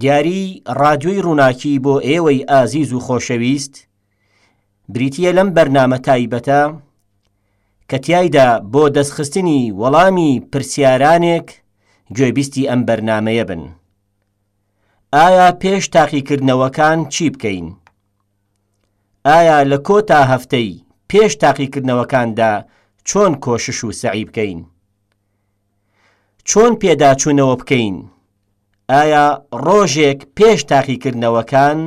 دیاری ڕادیۆی ڕووناکی بۆ ئێوەی ئازیز و خۆشەویست بریتییە لەم بەرنامە تایبەتە کە تایدا بۆ دەستخستنی وەڵامی پرسیارانێک گوێبیستی ئەم بەرنمەیە بن ئایا پێش تاقیکردنەوەکان چی بکەین ئایا لە کۆ تا هەفتەی پێش تاقیکردنەوەکاندا چۆن کۆشش و سعی بکەین چۆن پێداچوونەوە بکەین؟ ئایا ڕۆژێک پێش تاقیکردنەوەکان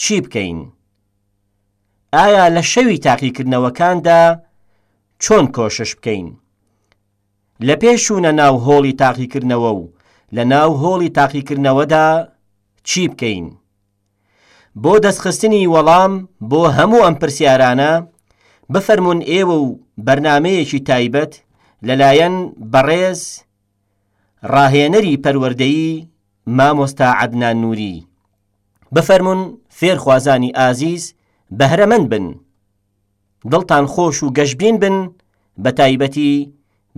چی بکەین؟ ئایا لە شەوی تاقیکردنەوەکاندا چۆن کۆشش بکەین؟ لە پێشوونە ناو هۆڵی تاقیکردنەوە و لە ناو هۆڵی تاقیکردنەوەدا چی بکەین؟ بۆ دەستخستنی وەڵام بۆ هەموو ئەم پرسیارانە، بفەرموون ئێوە و بەرنامەیەکی تایبەت لەلایەن بەڕێز ڕاهێنەری پەروەردەیی مامۆستا عەدنان نووری، بفەرموون فێرخوازانی ئازیز بەهرەمەند بن دڵتان خۆش و گەشبین بن بە تایبەتی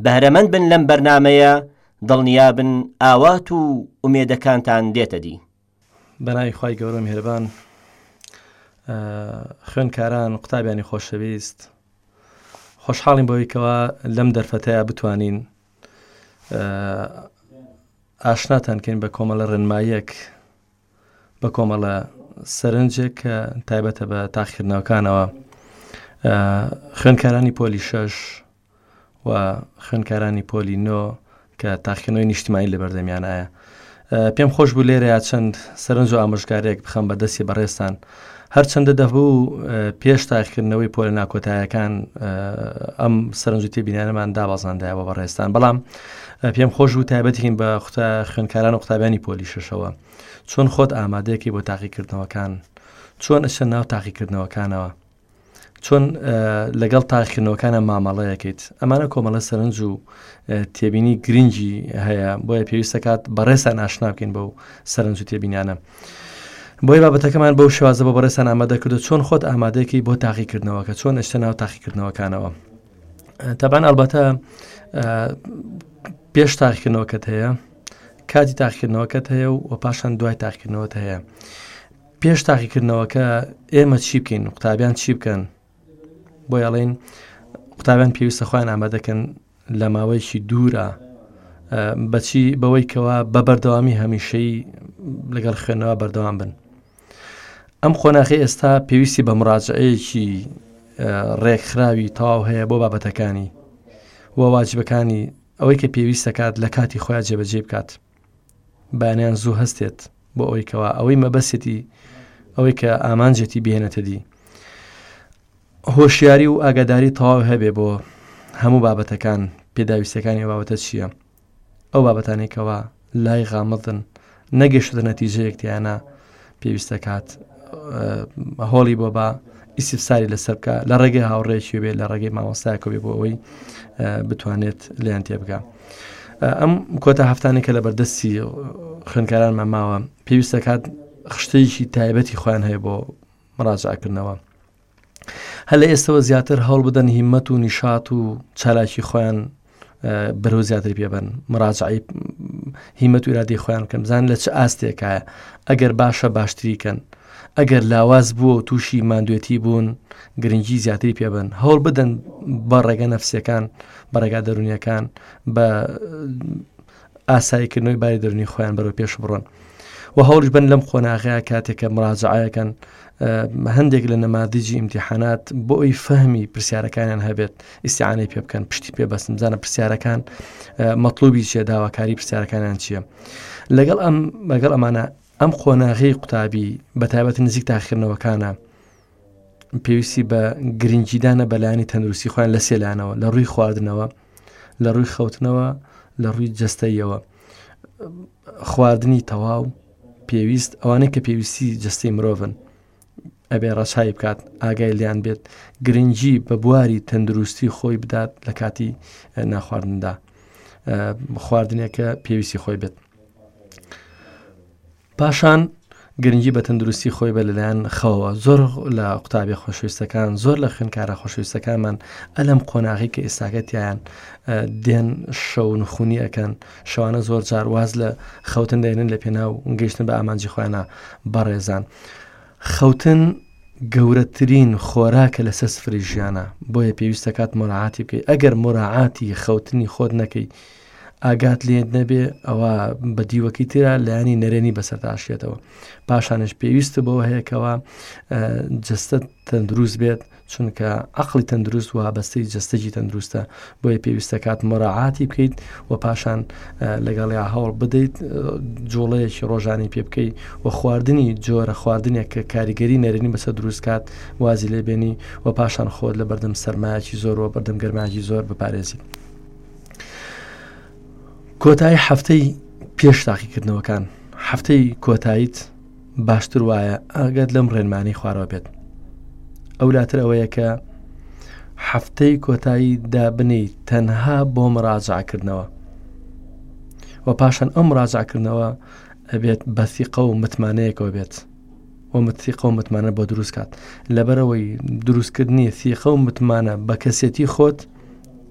بەهرەمەند بن لەم بەرنامەیە دڵنیابن ئاوات و ئومێدەکانتان دێتە دی. بەناوی خی گەورە میهرەبان خوێنکاران قوتابیانی خۆشەویست خۆشحاڵین بۆیکەوە لەم دەرفەتەیە بتوانین ئاشناتان کەین بە کۆمەڵە ڕێنماییەک بە کۆمەڵە سەرنجێک کە تایبەتە بە تاقیکردنەوەکانەوە خوێنکارانی پۆلی شەش و خوێنکارانی پۆلی نۆ کە تاقیکردنەوەی نیشتمانی لە بەردەمیانایە پێم خۆش بوو لێرەیە چەند سەرنج و ئامۆژگارێک بخەم بە دەستی بەڕێستان هەرچەندە دەبوو پێش تاقیکردنەوەی پۆلە ناکۆتایەکان ئەم سەرنج و تێبینانەمان دابازاندایەوە بە ڕێستان بەڵام پێم خۆش بوو تایبەتین بە قوتا خوێنکاران و قوتابیانی پۆلی شەشەوە چۆن خۆت ئامادەیەکی بۆ تاقیکردنەوەکان چۆن ئەشە ناو تاقیکردنەوەکانەوە چۆن لەگەڵ تاقیکردنەوەکانە مامەڵەیەکەیت ئەمانە کۆمەڵە سەرنج و تێبینی گرنگی هەیە بۆیە پێویستە کات بەڕێسان ئاشنا بکەین بەو سەرنج و تێبینانە. بۆی بابەتەکەمان بەو شوازە بۆ بەڕێسان ئامادە کردو چۆن خۆت ئامادەیەکی بۆ تاقیکردنەوەکە چۆن ئەشتە ناو تاقیکردنەوەکانەوە. تابان ئەلبەتە پێش تاقیکردنەوەکەت هەیە کاتی تاقیکردنەوەکەت هەیە و پاشان دوای تاقیکردنەوەت هەیە. پێش تاقیکردنەوەکە ئێمە چی بکەین و قوتابیان چی بکەن بۆ ئەڵین قوتابیان پێویستە خۆیان ئامادەکەن لە ماوەیەکی دوورە بەچی بەوەی کەوا بە بەردەوامی هەمیشەی لەگەڵ خوێنەوە بەردەوام بن ئەم قۆناخی ئێستا پێویستی بە مراجعەیەکی ڕێکخراوی تەواو هەیە بۆ بابەتەکانی و واجبەکانی ئەوەی کە پێویستەکات لە کاتی خۆیان جێبەجێ بکات بانیان زوو هەستێت بۆ ئەوەی کەوا ئەوەی مەبەسێتی ئەوەی کە ئامانجێتی بێنێتە دی هۆشیاری و ئاگاداری تەواو هەبێ بۆ هەموو بابەتەکان پێداویستەکانی بابەتە چییە ئەو بابەتانێکەوە لای غامەتن نەگەشتە نەتیجەیەکتیانە پێویست دەکات هۆڵی بۆ بە ئیسیفساری لەسەر بکە لە ڕێگەی هاوڕێکی بێ لە ڕێگەی مامۆستایکە بێ بۆ ئەوەی بتوانێت لیان تێ بگە. ئەم کۆتا هەفتانێکە لە بەردەستی خوێنکارانمان ماوە پێویست دەکات خشتەیەکی تایبەتی خۆیان هەیە بۆ مڕاجعکردنەوە. هەر لە ئێستەوە زیاتر هەوڵ بدەن هیمەت و نیشات و چالاکی خۆیان بەرەو زیاتر پێبەن مراجعی هیمەت و ئرادی خۆیان کەم زان لە چ ئاستێکایە ئەگەر باشە باشتریکەن ئەگەر لاواز بووە و تووشی مادوێتی بوون گرنگی زیاتری پێبن هەوڵ بدەن بە ڕێگە نەفسیەکان بەڕێگا دەرونیەکان بە ئاساییکردنەوەی باری دەرونی خۆیان بەرەو پێش بڕۆن و هەوڵش بن لەم قۆناغەیە کاتێکە مراجعەکەن هەندێک لە نەمادیجی ئیمتیحانات بۆ ئەوی فەهمی پرسیارەکانیان هەبێت ئیسیانەی پێ بکەن پشتی پێ بەستم زانە پرسیارەکان مەطلوبی چێ داواکاری پرسیارەکانیان چییە لەگەڵ ئەم بەگەڵ ئەمانە ئەم قۆناغی قوتابی بە تایبەت نزیک تاخکردنەوەکانە پێویستی بە گرنگیدانە بەلایانی تەندروستی خۆیان لە سێلانەوە لە ڕووی خواردنەوە لە ڕووی خەوتنەوە لە ڕووی جستەیەوە خواردنی تەواو پێویست ئەوانەی کە پێویستی جستی مرۆڤن ئەبێ ڕەچای بکات ئاگای لیان بێت گرنگجی بە بواری تەندروستی خۆی بدات لە کاتی ناخواردندا خواردنێکە پێویستی خۆی بێت پاشان گرنگی بە تەندروستی خۆی بە لەلایەن خەوە زۆر لە قوتابی خۆشویستەکان زۆر لە خوێنکارە خۆشویستەکانمان ئەلم قۆناغی کە ئێستاگەتیان دێن شەون خونی ئەەکەن شەوانە زۆر جار واز لە خەوتن دەێنن لە پێناو گەشتن بە ئامانجی خۆیانە بەڕێزان خەوتن گەورەترین خۆراکە لەسەر سفری ژیانە بۆیە پێویستە کات مراعاتی بکەیت ئەگەر مراعاتی خەوتنی خۆت نەکەی ئاگات لێ نەبێ ئەوە بە دیوەکی تررا لایانی نەرێنی بەسەرداشێتەوە پاشانش پێویستە بەوە هەیەکەوە جستە تەندروست بێت چونکە عقلی تەندروست و هابەستی جستەجی تەندروستە بۆیە پێویستە کات مەراعاتی بکەیت و پاشان لەگەڵی هەوڵ بدەیت جوڵەیەکی ڕۆژانی پێ بکەیت و خواردنی جۆرە خواردنێک کە کاریگەری نەرێنی بەسە دروست کات وازی لێبێنی و پاشان خۆت لە بەردەم سەرمایەکی زۆر و بەردەم گەرماجی زۆر بپارێزیت. کۆتایی هەفتەی پێش تاقیکردنەوەکان هەفتەی کۆتاییت باشتر وایە ئاگات لەم ڕێنمانی خوارەوە بێت ئەو لاتر ئەوەیە کە هەفتەی کۆتایی دابنی تەنها بۆ مراجعکردنەوە و پاشان ئەم ڕاجعکردنەوە ئەبێت بەسیقە و متمانەیەکەوە بێت و متسیقە و متمانە بۆ دروستکات لەبەرەوەی دروستکردنی سیقە و متمانە بە کەسێتی خۆت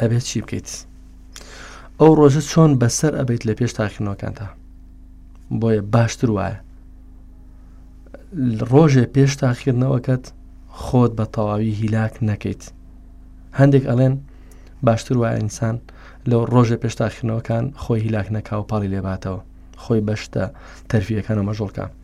ئەبێت چی بکەیت ئەو ڕۆژە چۆن بەسەر ئەبیت لە پێش تاکردنەوەکانتا بۆیە باشتر وایە ڕۆژێ پێش تاخیرنەوەکەت خۆت بە تەواوی هیلاک نەکەیت هەندێک ئەڵێن باشتر وایە ئینسان لە ڕۆژە پێش تاخیرنەوەکان خۆی هیلاک نەکاو پاڵی لێباتەوە خۆی بەشتە تەرفیەکانە مەژۆڵکە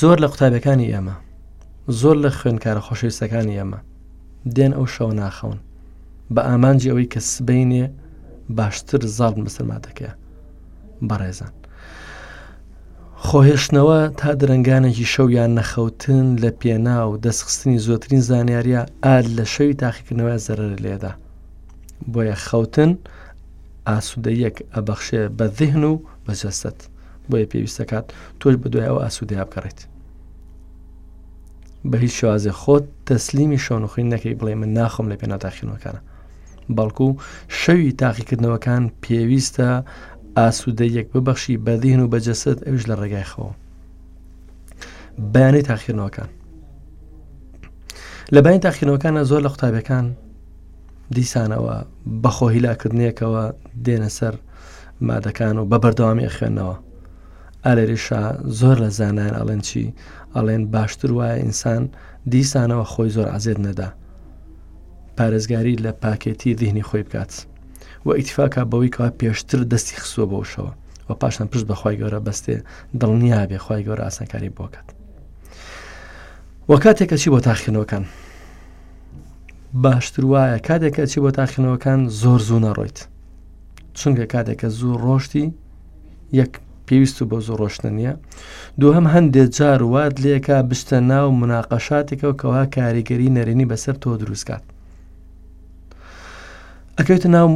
زۆر لە قوتابەکانی ئێمە زۆر لە خوێنکارە خۆشەویستەکانی ئێمە دێن ئەو شەو ناخەون بە ئامانجی ئەوەی کە سبینێ باشتر زاڵ مسلماتەکە بەڕێزان خۆهێشتنەوە تا درنگانێکی شەویان نەخەوتن لە پێنا و دەستخستنی زۆترین زانیاریە ئال لە شەوی تاقیکردنەوە زەرەر لێدا بۆیە خەوتن ئاسوودەیەک ئەبەخشێ بە ذهن و بەجەستەت بۆیە پێویست دەکات تۆش بە دوای ئەو ئاسوودەیا بگەڕێت بە هیچ شوازێ خۆت تەسلیمی شەونخۆی نەکەی بڵێ من ناخۆم لە پێنا تاخینەکانە بەڵکو شەوی تاقیکردنەوەکان پێویستە ئاسوودە یەک ببەخشی بەدیهن و بەجەسەت ئەوش لە ڕێگای خەوە بەیانی تاخیرنەوەکان لە باین تاخیرنەوەکانە زۆر لە قوتابەکان دیسانەوە بەخۆهیلاکردنێکەوە دێنە سەر مادەکان و بە بەردەوامی ئەخوێندنەوە ئالێریشا زۆر لە زانایان ئەڵێن چی ئەڵێن باشتر وایە ئینسان دیسانەوە خۆی زۆر عزێت نەدا پارێزگاری لە پاکێتی دهنی خۆی بکات و ئیتفاکە بەوەی کەوا پێشتر دەستی خسووە بەوشەوە و پاشان پشت بەخوای گەورە بەستێ دڵنیا بێ خی گەورە ئاسانکاری بۆکات وە کاتێکە چی بۆ تاخێنەوەکان باشتر وایە کاتێکە چی بۆ تاخێنەوەکان زۆر زوو نەڕۆیت چونکە کاتێکە زوو ڕۆشتی یەک پێویست و بە زۆر ڕۆشتە نییە دووهم هەندێ جار وات لێکا بشتە ناو مناقەشاتێکەوە کەوا کاریگەری نەرێنی بەسەر تۆ دروستکات ئەکەوێت ناو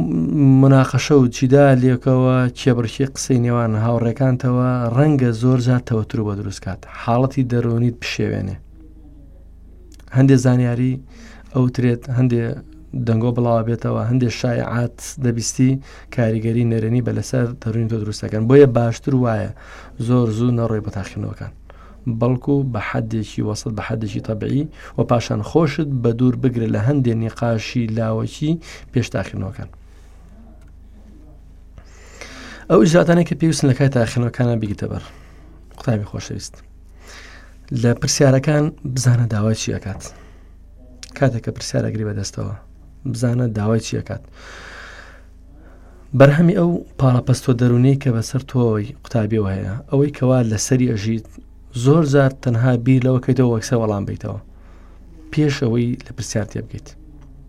مناقەشە و چیدا لێکەوە کێبڕکی قسەی نێوان هاوڕێکانتەوە ڕەنگە زۆر جار تەوەتر بە دروستکات حاڵەتی دەرونیت بشێوێنێ هەندێک زانیاری ئەوترێت هەندێ دەنگۆ بڵاوە بێتەوە هەندێک شایعات دەبیستی کاریگەری نەرێنی بە لەسەر دەروین تۆ دروستەکەن بۆیە باشتر وایە زۆر زوو نەڕۆی بە تاخینەوەکان بەڵکو بە حەدێکی وەسط بە حەدێکی تەبعی و پاشان خۆشت بە دوور بگرە لە هەندێ نیقاشی لاوەکی پێش تاخینەوەکان ئەو ئیزاتانێک کە پێویستن لە کای تاخینەوەکانە بیگتەبەر قوتابی خۆشەویست لە پرسیارەکان بزانە داوای چی ئەکات کاتێککە پرسیارەگری بەدەستەوە بزانە داوای چی ئەکات بەرهەمی ئەو پاڵاپەستۆ دەرونی کە بەسەر تۆی قوتابیەوە هەیە ئەوەی کەوا لەسەری ئەژیت زۆر زار تەنها بیر لەوەکەیتەوە وەکسە وەڵام بیتەوە پێش ئەوەی لە پرسیار تێ بگەیت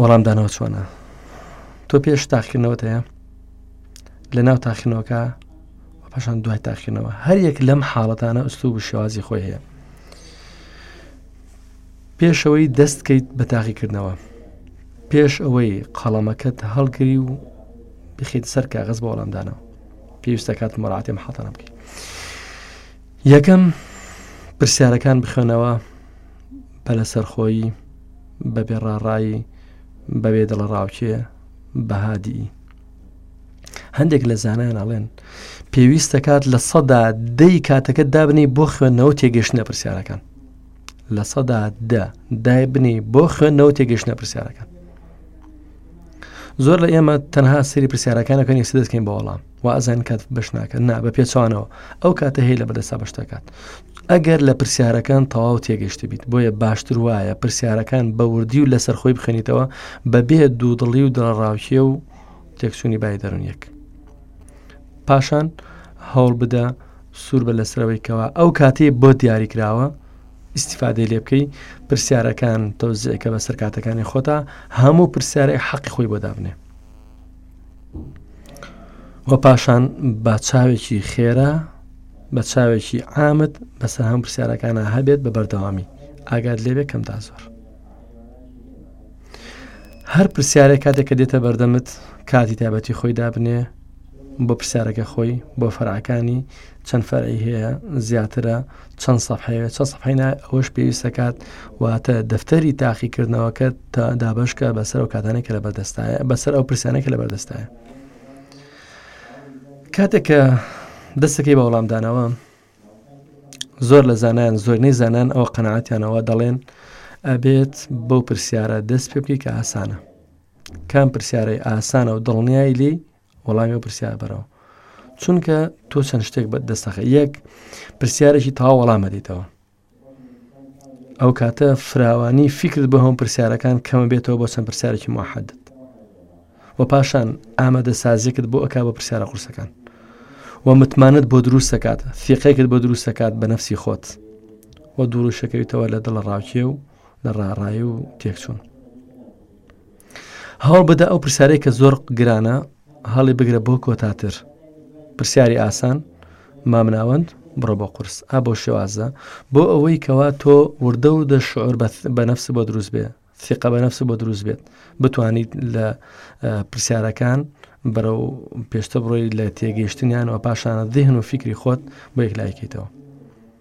وەڵام دانەوە چۆنە تۆ پێش تاقیکردنەوە هەیە لە ناو تاخینەوەکە پاشان دوای تاخینەوە هەر یەک لەم حاڵەتانە ئوستو و شێوازی خۆی هەیە پێشەوەی دەستکەیت بە تاقیکردنەوە پێش ئەوەی قەڵەمەکەت هەڵگری و بخیت سەر کاغز بە وەڵامدانەوە پێویستە کات مەراتێم حڵتەنە بکەیت یەکەم پرسیارەکان بخوێنەوە بە لە سەرخۆیی بەبێ ڕاڕایی بەبێ دڵە ڕاوچێ بەهادی هەندێک لە زانایان ئەڵێن پێویست دەکات لە سەدا دەی کاتەکە دابنی بۆ خوێندنەوە تێگەشتە پرسیارەکان لە سەدا دە دای بنی بۆ خوێندنەوە تێگەشتە پرسیارەکان زۆر لە ئێمە تەنها سری پرسیارەکانەکەنی سدەکەین بە وەڵام وازان کات بەش ناکەن نا بە پێچوانەوە ئەو کاتە هەیە لە بەدەسا بەش دەکات ئەگەر لە پرسیارەکان تەواو تێگەشتی بیت بۆیە باشتر وایە پرسیارەکان بە وردی و لەسەر خۆی بخەنیتەوە بەبێ دوودڵی و دڵڕاوکیە و تێکسونی بای دەرونیەک پاشان هەوڵ بدە سوور بە لەسرەوەیکەوە ئەو کاتێ بۆ دیاری کراوە ئیسیفادەی لێ بکەی پرسیارەکان تەوزیەکە بە سەرکاتەکانی خۆتا هەموو پرسیارەی حەقی خۆی بۆ دابنێ و پاشان بە چاوێکی خێرا بە چاوێکی ئامد بەسەر هەم پرسیارەکانە هەبێت بە بەردەوامی ئاگات لێبێ کەم تا زۆر هەر پرسیارە کاتێک کە دێتە بەردەمت کاتی تابەتی خۆی دابنێ بۆ پرسیارەکە خۆی بۆ فەرعەکانی چەند فەرعی هەیە زیاترە چەند سەحەیە چە سەحینا ئەوەش پێویست دەکات واتە دەفتەری تاقیکردنەوەکە تا دابشکە بەسەر ئەو کاتانێک کە لە بەردەستایە بەسەر ئەو پرسیانێک لە بەردەستایە کاتێک کە دەستەکەی بە وەڵامدانەوە زۆر لە زانان زۆرنەی زانان ئەو قەنەعاتیانەوە دەڵێن ئەبێت بەو پرسیارە دەست پێ بکەی کە ئاسانە کام پرسیارەی ئاسانە و دڵنیای لی وەڵامی ئەو پرسیار بەرەوە چونکە تۆ چەند شتێک بە دەستەخە یەک پرسیارێکی تا وەڵامە دیتەوە ئەو کاتە فراوانی فیکرت بە هەم پرسیارەکان کەمە بێتەوە بۆ چەند پرسیارێکی محەدت و پاشان ئامادە سازێکت بۆ ئەک بە پرسیارە قورسەکان و متمانت بۆ دروست دەکات فیقەیەکت بۆ دروست دەکات بە نفسی خۆت و دووڕشەکەویتەوە لە دڵە ڕاوکێ و لە ڕاڕای و تێکچوون هەوڵ بدە ئەو پرسیارەی کە زۆر گرانە هەڵی بگرە بۆ کۆتاتر پرسیاری ئاسان مامناوەند بڕۆ بۆ قرس ئا بۆ شێوازە بۆ ئەوەی کەوا تۆ وردە و دە شعور بە نفس بۆ دروست بێ ثقە بە نفس بۆ دروست بێت بتوانیت لە پرسیارەکان بەرە و پێشتە بڕۆی لە تێگەیشتنیان و پاشانە دهن و فیکری خۆت بۆ یەک لایکەیتەوە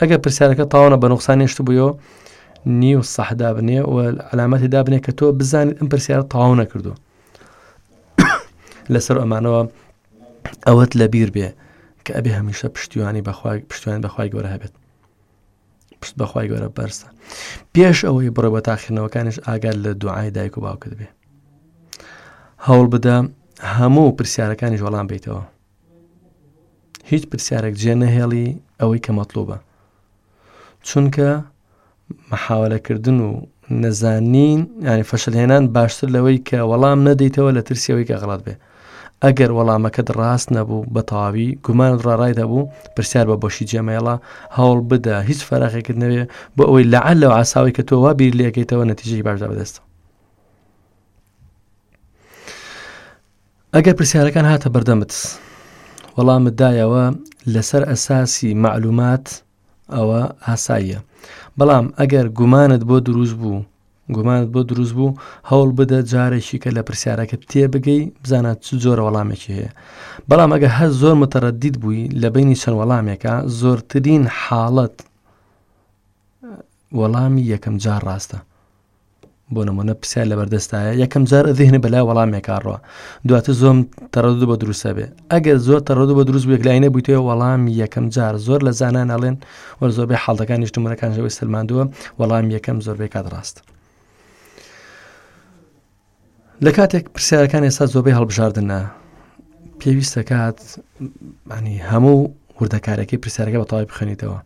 ئەگەر پرسیارەکە تاوانە بە نوقسان نێشت بوویەوە نیو سەح دابنێ و علامەتی دابنێ کە تۆ بزانیت ئەم پرسیارە تاو نەکردو لەسەر ئەمانەوە ئەوەت لە بیر بێ کە ئەبێ هەمیشە پشتیوانی بەخوای پشتیوان بەخوای گەورە هەبێت پشت بەخوای گەورە بەرسە پێش ئەوەی بڕێ بە تاخێنەوەکانش ئاگار لە دوعای دایک و باوکت بێ هەوڵ بدە هەموو پرسیارەکانی ژۆڵان بیتەوە هیچ پرسیارێک جێ نەهێڵی ئەوەی کە مەطلوبە چونکە محاولەکردن و نەزانین ینی فەشلهێنان باشتر لەوەی کە وەڵام نەدەیتەوە لە ترسیەوەی کە غڵات بێ ئەگەر وەڵامەکەت ڕاست نەبوو بە تەواوی گومان ڕڕای دەبوو پرسیار بە بۆشی جێمەێڵە هەوڵ بدا هیچ فەراخێکرد نەوێ بۆ ئەوەی لەعل لەو ئاساوی کە تۆ وا بیر لەکەیتەوە نەتیجی باشدا بەدەستەوە ئەگەر پرسیارەکان هاتە بەردەمت وەڵامت دایەوە لەسەر ئەساسی معلومات ئەوە ئاساییە بەڵام ئەگەر گومانت بۆ دروست بوو گومانت بۆ دروست بوو هەوڵ بدە جارێکی کە لە پرسیارەکە تێبگەی بزانە چ جۆرە وەڵامێکی هەیە بەڵام ئەگە هەر زۆر متەڕەدید بووی لە بینی چەند وەڵامێکە زۆرترین حاڵەت وەڵامی یەکەم جار ڕاستە بۆ نمونە پرسیار لەبەردەستایە یەکەم جار ذهنە بەلای وەڵامێکارڕە دواتر زۆم تەڕدو بە دروستە بێ ئەگەر زۆر تەڕدو بە دروست بێکلاینە بوویتێ وەڵامی یەکەم جار زۆر لە زانان ئەڵێن وە زۆربەی حاڵەکان نیشتمونەکانەوەی سلماندووە وەڵام یەکەم زۆربەی کات ڕاست. لە کاتێک پرسیارەکان ئێستا زۆربەی هەڵبژاردنە پێویست دەکات ینی هەموو وردەکارەکەی پرسیارەکە بە تەواوی بخێنیتەوە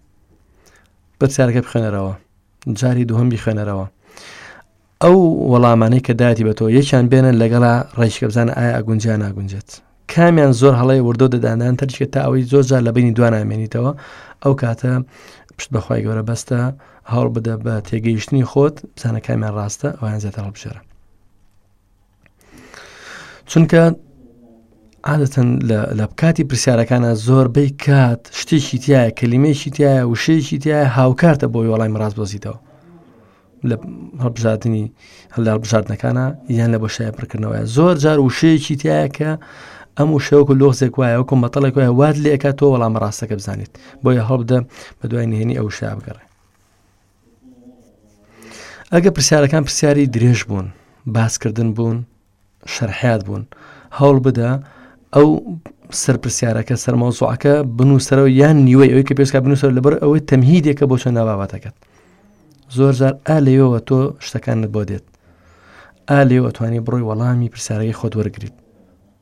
پرسیارەکە بخێنەرەوە جاری دووهم بیخوێنەرەوە ئەو وەڵامانەی کە داتی بە تۆ یەکیان بێنن لەگەڵا ڕێشکە بزانە ئایا ئەگونجیا ناگونجێت کامیان زۆر هەڵی وردە دەدانان تەرکێت تا ئەوەی زۆر جار لە بینی دوانامێنیتەوە ئەو کاتە پشت بەخوای گەورە بەستە هەڵ بدە بە تێگەیشتنی خۆت بزانە کامیان ڕاستە ئەویان زیاتر هەڵبژێرە چونکە عادەتەن لە بکاتی پرسیارەکانە زۆر بەی کات شتێکی تایە کەلیمەیەکی تایە وشەیەکی تایە هاوکارتە بۆی وەڵای مەڕاست بۆزیتەوە لە هەڵبژاردننی هەلدا بژاردنەکانە یان لە بەشای پڕکردنەوە زۆر جار وشەیەکی تایە کە ئەم و شەوەکە لۆزێک وایە وکم بەتەڵێک وایە واد لەکە تۆ وەڵام ڕاستەکە بزانیت بۆیە هەڵبدە بە دوای نهێنی ئەو شا بگەڕێ ئەگە پرسیارەکان پرسیاری درێژ بوون باسکردن بوون شەرحات بوون هەوڵ بدە ئەو سەرپسیارەکە سەرمەوزوعەکە بنووسەرەوە یان نیوەی ئەوی کە پێستا بنووسەر لەبەر ئەوەی تەمهیدێکە بۆ چەند ناباباتەکەت زۆر جار ئا لەوەوە تۆ شتەکانت بۆ دێت ئا لێوەتوانی بڕۆی وەڵامی پرسیارەکەی خۆت وەرگیت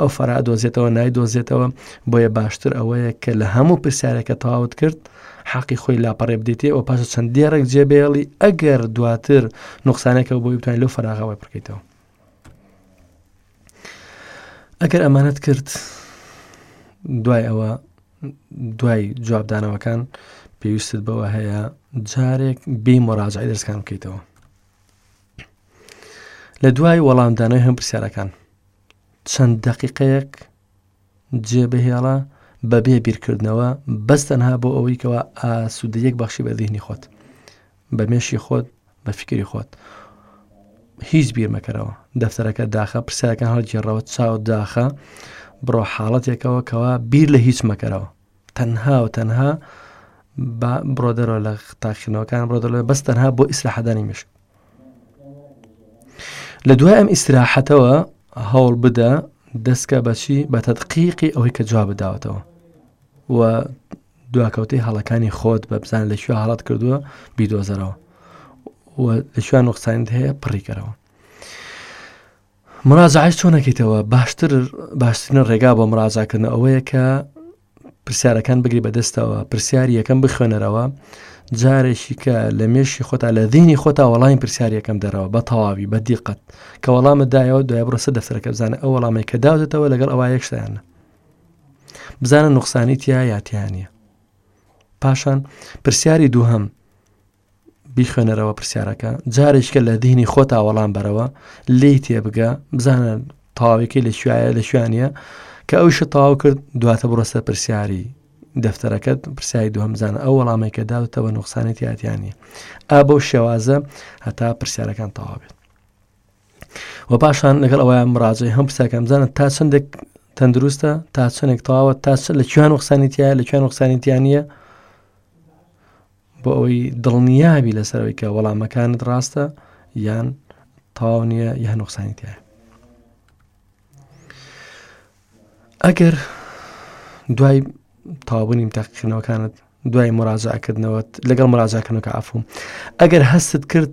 ئەو فەرا دۆزێتەوە نایدۆزێتەوە بۆیە باشتر ئەوەیە کە لە هەموو پرسیارەکە تەواوت کرد حەقی خۆی لاپەڕێ بدەیتێ ئەو پاش چەند دێڕێک جێبێڵی ئەگەر دواتر نقصانەکە بۆی بتوانین لەو فراغەوەی بکەیتەوە ئەگەر ئەمانەت کرد دوای ئەوە دوای جوابدانەوەکان پێویستت بەوە هەیە جارێک بێ مۆراجعی دەستکان بکەیتەوە لە دوای وەڵامدانەوەی هەم پرسیارەکان چەند دەقیقەیەک جێبهێڵە بەبێ بیرکردنەوە بەس تەنها بۆ ئەوەی کەەوە ئاسوودەیەک بەخشی بە دینی خۆت بە مێشی خۆت بە فکری خۆت هیچ بیرمەکەرەوە دەفتەرەکە داخە پرسیارەکان هەڵگێڕەوە چاو داخە بڕۆ حاڵەتێکەوە کەوا بیر لە هیچ مەکەرەوە تەنها و تەنها بە بڕۆدەرەوە لە تاقیکردنەوەکان بڕۆدەڵێ بەس تەنها بۆ ئیسراحەدانی مشک لە دوای ئەم ئیسراحەتەوە هەوڵ بدە دەستکە بەچی بە تەدقیقی ئەوەی کە جواب بداوەتەوە و دواکەوتەی هەڵەکانی خۆت بە بزان لە شوێ هەڵات کردووە بیدۆزەرەوە لە شوێن نقصانت هەیە پڕیکەرەوە مراجەعەش چۆن ئەکەیتەوە باشتر باشترین ڕێگا بۆ مراجاکردن ئەوەیە کە پرسیارەکان بگری بەدەستەوە پرسیاری یەکەم بخوێنەرەوە جارێکی کە لە مێشی خۆتا لە دینی خۆتا وەڵامی پرسیارەکەم دەرەوە بە تەواوی بە دیقەت کە وەڵامە دایەوە دوای بڕسە دەفتەرەکە بزانە ئەو وەڵامی کە داوتەوە لەگەڵ ئەوە یەکشتیانە بزانە نوقسانی تیا یاتیانە پاشان پرسیاری دووهم بیخوێنەرەوە پرسیارەکە جارێککە لە دینی خۆتا وەڵام بەرەوە لی تێبگە بزانە تاوێکی لە شوایە لە شوانە کە ئەو شە تاو کرد دواتە بڕۆستە پرسیاری دەفتەرەکەت پرسیای دو هەمزانە ئەو وەڵامی کە داوتەوە نوقسانی تیاتیانە ئا بەو شێوازە هەتا پرسیارەکان تەوا بێت و پاشان لەگەڵ ئەوەیان مراجی هەم پرسیاکەم زانن تا چندێک تەندروستە تا چندێک تاوە تا لە کوێن وقسانیتیایە لە کوێن وقسانیتیانە بۆ ئەوەی دڵنیابی لەسەرەوەی کە وەڵامەکانت ڕاستە یان تاو نییە یان نوقسانی تایە ئەگەر دوای تاوبنیم تاقیکردنەوەکانت دوای مراجعکردنەوەت لەگەڵ مراجعکردنەکە ئافوم ئەگەر هەستت کرد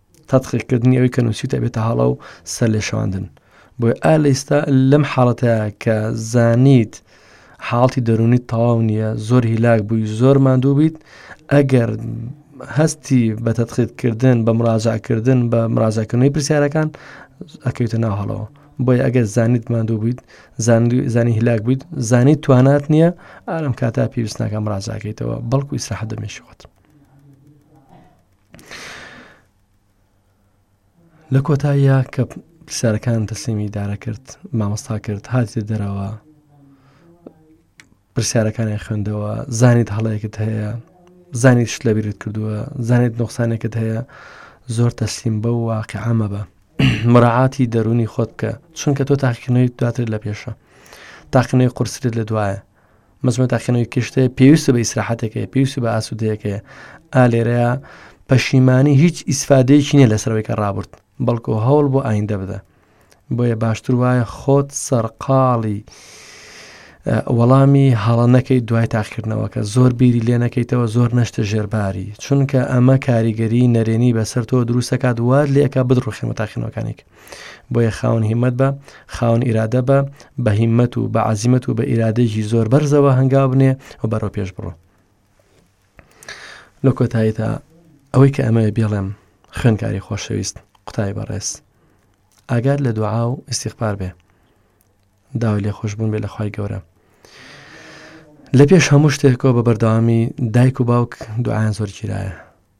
تەتقیقکردنی ئەوەی کە نووسیت ئەبێتە هەڵە و سەر لێ شەواندن بۆی ئا لە ئیستا لەم حاڵەتە کە زانیت حاڵی دەرونی تەواو نییە زۆر هیلاک بووی زۆر ماندوو بیت ئەگەر هەستی بە تەتخیتکردن بە مراجعکردن بە مراجعکردنەوەی پرسیارەکان ئەکەوتە ناهڵەوە بۆی ئەگەر زانیت ماندوو بیت زانی هیلاک بیت زانی توانات نییە ئارم کاتا پێویستناکە مراجعکەیتەوە بەڵکو ئیسراحە دەمێشوت لە کۆتاییە کە پرسیارەکان تەسلیمی دارە کرد مامۆستا کرد هاتێ دەرەوە پرسیارەکانی خوێندەوە زانیت هەڵەیەکت هەیە زانیت شت لە بیرت کردووە زانیت نقصانێکت هەیە زۆر تەسلیم بە و واقع ئەمە بە مراعاتی دەرونی خۆت بکە چونکە تۆ تاقیکردنەوەی دواتر لە پێشە تاقنەوەی قورسرت لە دوایە مەزمە تاقینەوەی کشتەیە پێویستە بە ئیسراحەتەکەی پێویستی بە ئاسوودەیەکەیە ئالێرەیە پەشیمانی هیچ ئیسفادەیەکی نییە لە سەرەوەیکە ڕابرد بەڵکو هەوڵ بۆ ئایندە بدە بۆیە باشتر وایە خۆت سەرقاڵی وەڵامی هەڵە نەکەی دوای تاقکردنەوەکە زۆر بیری لێ نەکەیتەوە زۆر نەشتە ژێرباری چونکە ئەمە کاریگەری نەرێنی بەسەر تۆ دروستەکات وار لێکە بدڕخێمە تاقینەوەکانی کرد بۆیە خاون هیمەت بە خاون ئیرادە بە بە هیمەت و بە عزیمەت و بە ئیرادێکی زۆر بەرزەوە هەنگاو بنێ و بەرەو پێش بڕۆ لە کۆتاییدا ئەوەی کە ئەمەوێ بێڵێم خوێنکاری خۆشەویست قوتای بەڕێز ئاگات لە دوعا و ئیسیخبار بێ داوای لێ خۆشببوون بێ لە خی گەورە لە پێش هەموو شتێکەوە بە بەردەوامی دایک و باوک دوعایان زۆر گیرایە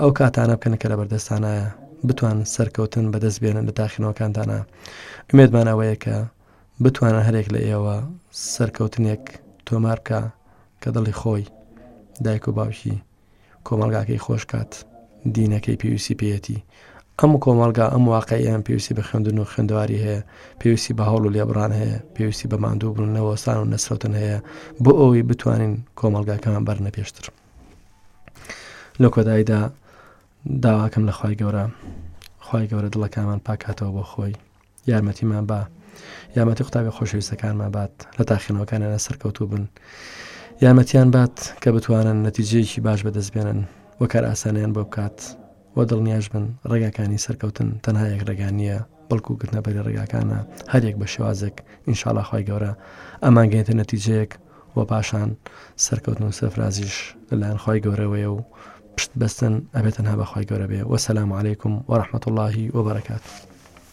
ئەو کاتانە بکەن کە لە بەردەستانایە بتوان سەرکەوتن بەدەست بێنن لە تاخینەوەکانتانە ئومێدمان ئەوەیە کە بتوانە هەرێک لە ئێوە سەرکەوتنێک تۆمار بکە کە دڵی خۆی دایک و باوکی کۆمەلگاکەی خۆشکات دینەکەی پێویستی پێەتی ئەم کۆمەلگا ئەم واقعی ئەم پێویستی بە خوێندن و خوێندواری هەیە پێویستی بە هەوڵ و لێبران هەیە پێویستی بە ماندوو بوون نەوەسان و نەسرەوتن هەیە بۆ ئەوی بتوانین کۆمەلگاکەمان بەرنە پێشتر لە کۆداییدا داواکەم لە خی گەورە خی گەورە دڵەکانمان پاکاتەوە بۆ خۆی یارمەتیمان با یامەتی قوتابی خۆشەویستەکانمان بات لە تاخێنەوەکانیانە سەرکەوتوو بن یامەتیان بات کە بتوانن نەتیجەیەکی باش بەدەست بێنن وەکار ئاسانیان بۆ بکات وە دڵنیاش بن ڕێگاکانی سەرکەوتن تەنها یەک ڕێگا نییە بەڵکو گرتنەبەری ڕێگاکانە هەریەک بە شێوازێک ئینشاڵا خی گەورە ئەمان گەێتە نەتیجەیەک و پاشان سەرکەوتن و سەرفرازیش لەلایەن خی گەورەوەیە و پشت بەستن ئەبێت تەنها بەخوای گەورە بێ وەسەلام عیکم وەرحمەت اللهی وبرکات.